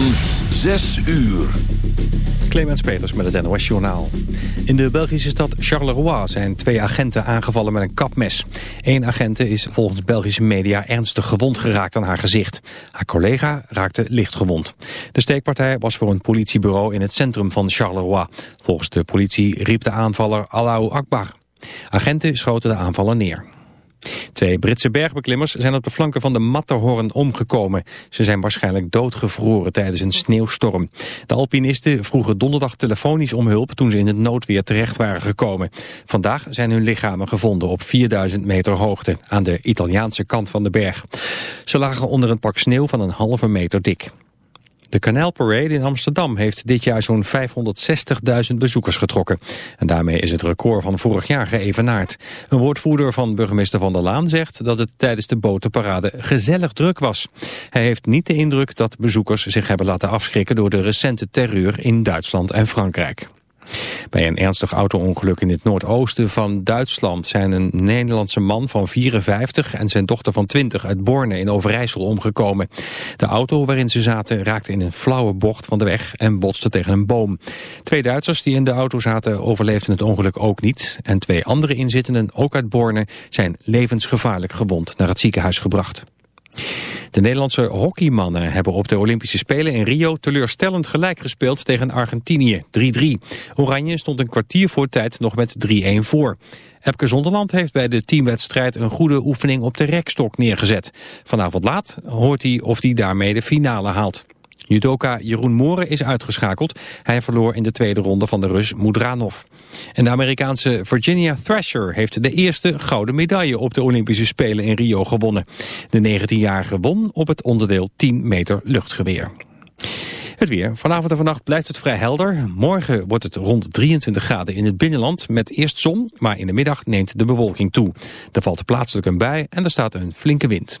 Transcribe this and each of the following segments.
van 6 uur. Clemens Peters met het NOS Journaal. In de Belgische stad Charleroi zijn twee agenten aangevallen met een kapmes. Eén agente is volgens Belgische media ernstig gewond geraakt aan haar gezicht. Haar collega raakte licht gewond. De steekpartij was voor een politiebureau in het centrum van Charleroi. Volgens de politie riep de aanvaller Allahu Akbar. Agenten schoten de aanvaller neer. Twee Britse bergbeklimmers zijn op de flanken van de Matterhorn omgekomen. Ze zijn waarschijnlijk doodgevroren tijdens een sneeuwstorm. De alpinisten vroegen donderdag telefonisch om hulp toen ze in het noodweer terecht waren gekomen. Vandaag zijn hun lichamen gevonden op 4000 meter hoogte aan de Italiaanse kant van de berg. Ze lagen onder een pak sneeuw van een halve meter dik. De Kanaalparade in Amsterdam heeft dit jaar zo'n 560.000 bezoekers getrokken. En daarmee is het record van vorig jaar geëvenaard. Een woordvoerder van burgemeester Van der Laan zegt dat het tijdens de botenparade gezellig druk was. Hij heeft niet de indruk dat bezoekers zich hebben laten afschrikken door de recente terreur in Duitsland en Frankrijk. Bij een ernstig auto-ongeluk in het noordoosten van Duitsland zijn een Nederlandse man van 54 en zijn dochter van 20 uit Borne in Overijssel omgekomen. De auto waarin ze zaten raakte in een flauwe bocht van de weg en botste tegen een boom. Twee Duitsers die in de auto zaten overleefden het ongeluk ook niet en twee andere inzittenden, ook uit Borne, zijn levensgevaarlijk gewond naar het ziekenhuis gebracht. De Nederlandse hockeymannen hebben op de Olympische Spelen in Rio teleurstellend gelijk gespeeld tegen Argentinië, 3-3. Oranje stond een kwartier voor tijd nog met 3-1 voor. Epke Zonderland heeft bij de teamwedstrijd een goede oefening op de rekstok neergezet. Vanavond laat hoort hij of hij daarmee de finale haalt. Judoka Jeroen Mooren is uitgeschakeld. Hij verloor in de tweede ronde van de Rus Mudranov. En de Amerikaanse Virginia Thrasher heeft de eerste gouden medaille op de Olympische Spelen in Rio gewonnen. De 19-jarige won op het onderdeel 10 meter luchtgeweer. Het weer. Vanavond en vannacht blijft het vrij helder. Morgen wordt het rond 23 graden in het binnenland met eerst zon, maar in de middag neemt de bewolking toe. Er valt plaatselijk een bij en er staat een flinke wind.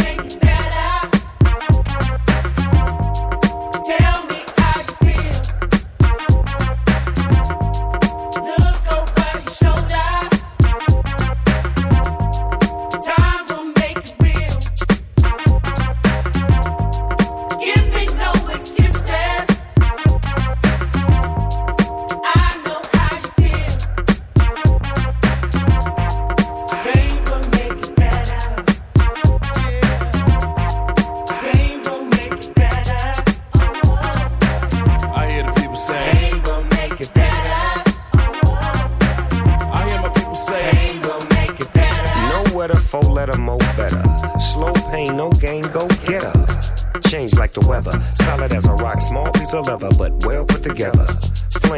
ain't no game, go get her. Change like the weather, solid as a rock, small piece of leather, but well put together.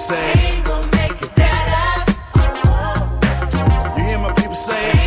saying? You hear my people saying?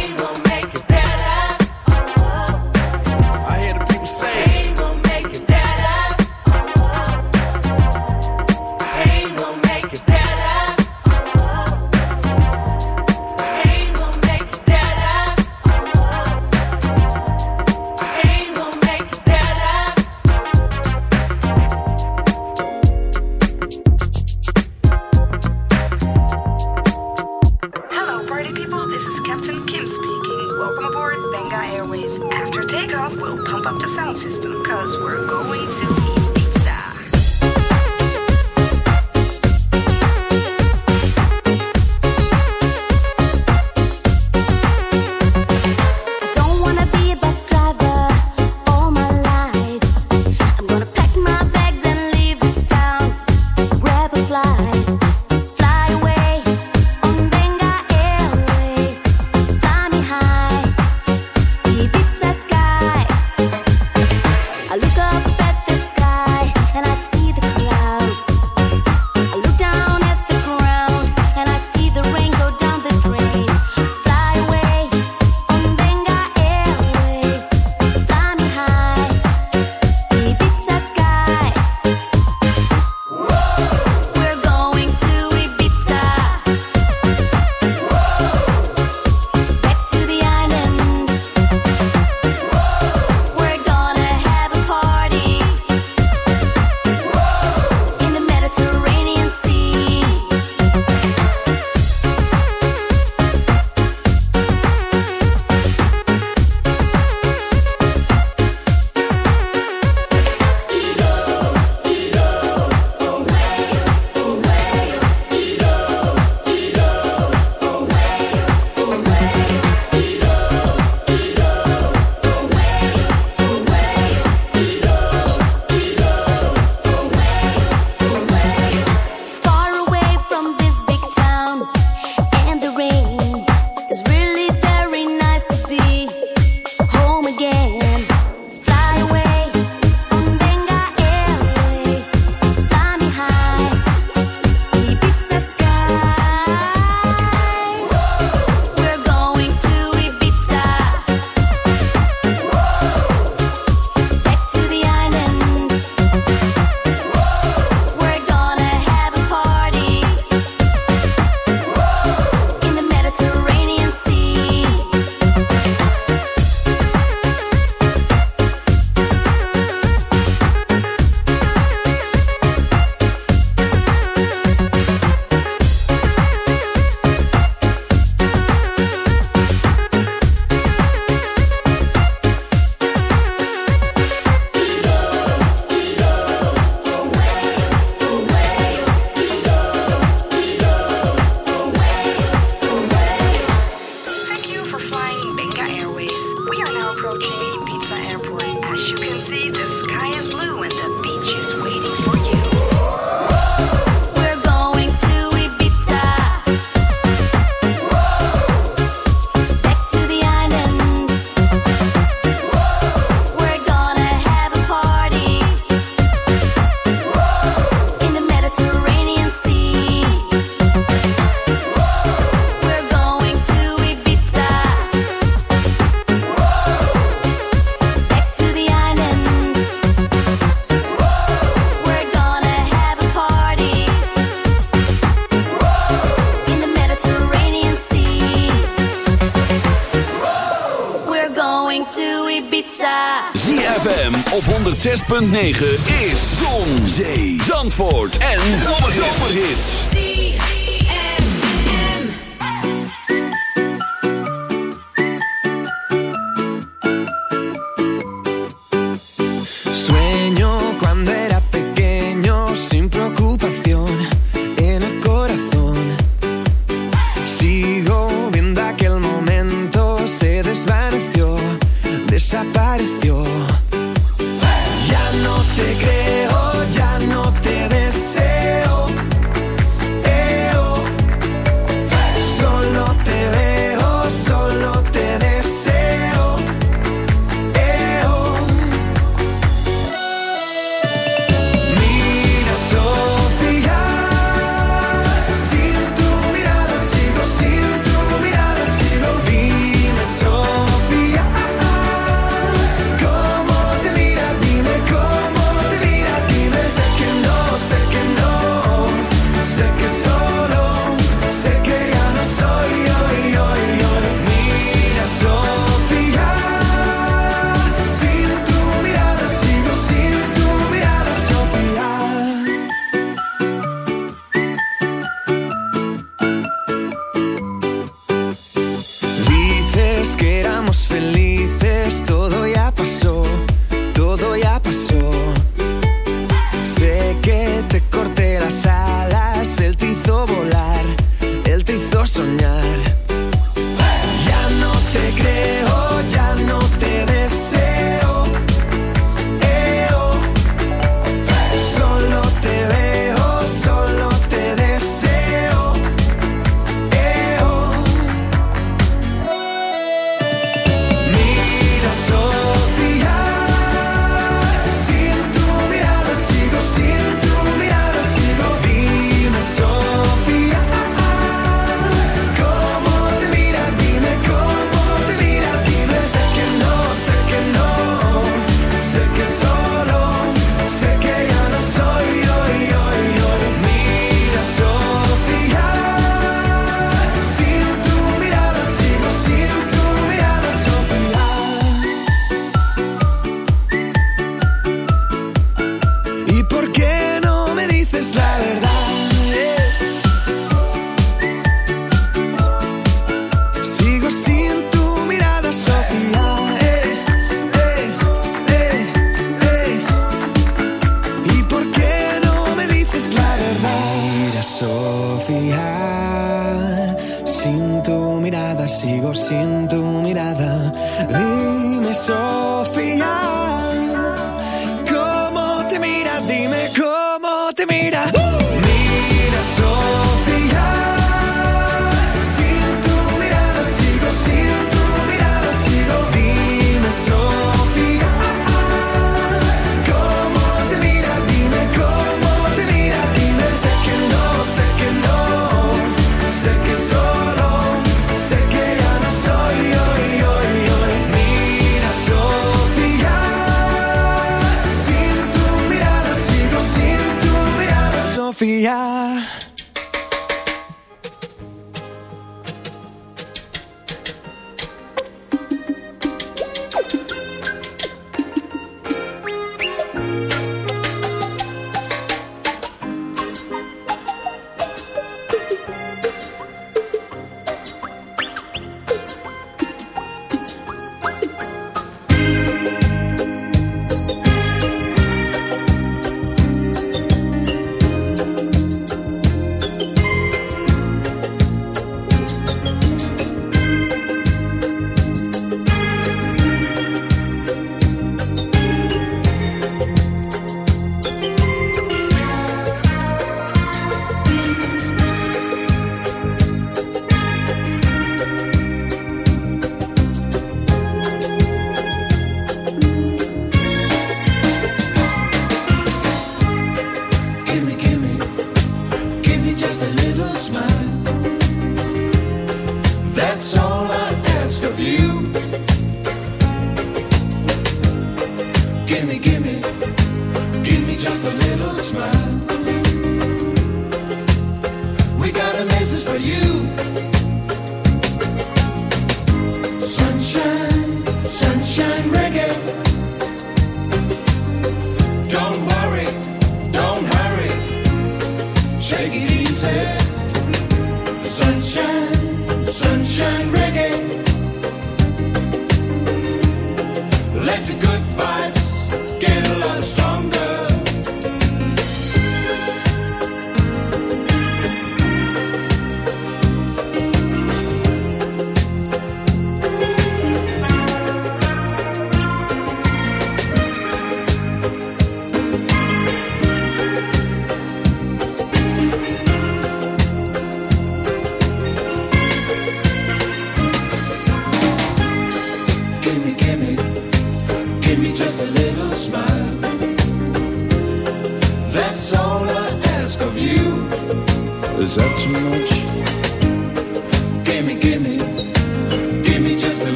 Dices que éramos felices,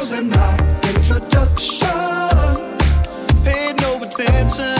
Bruising my introduction. Paid no attention.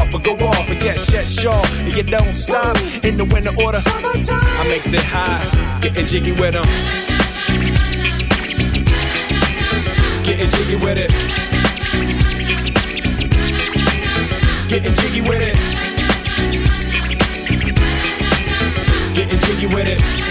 but go off. But yes, yes, sure. And you don't stop in the winter order. I makes it high, getting jiggy with them. Getting jiggy with it. Getting jiggy with it. Getting jiggy with it.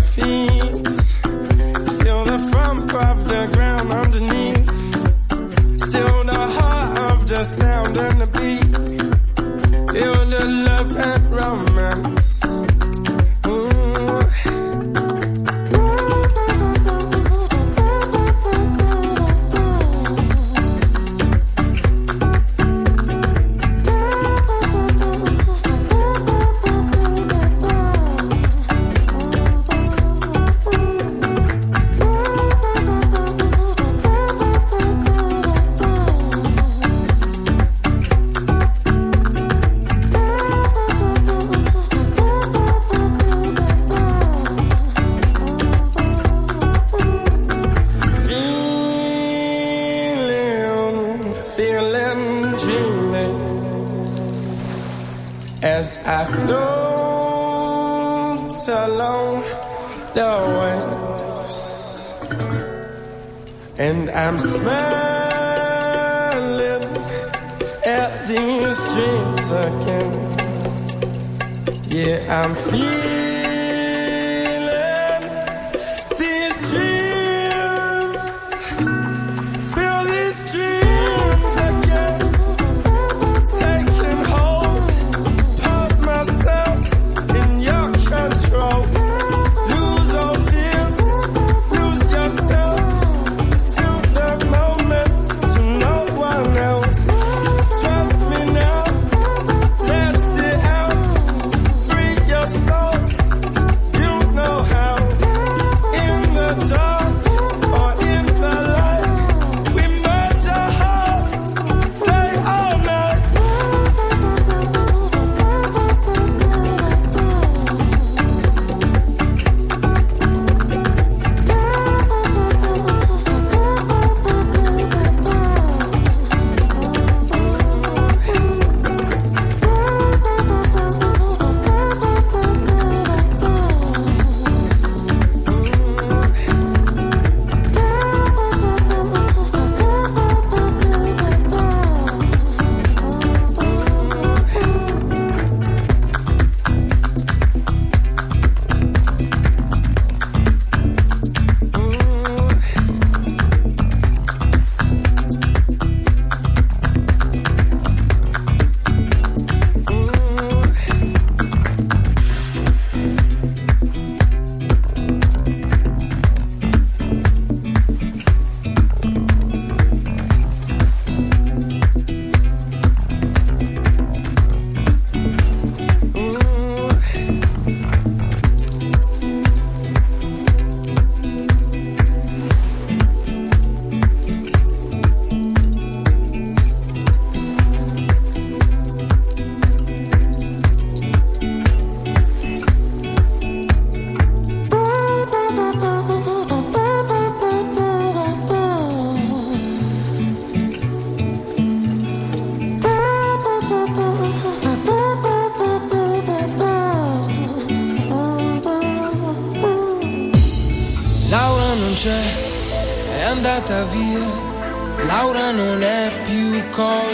feet.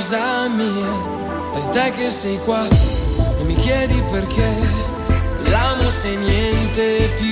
cosa mia e te che sei qua e mi chiedi perché. L'amo se niente più.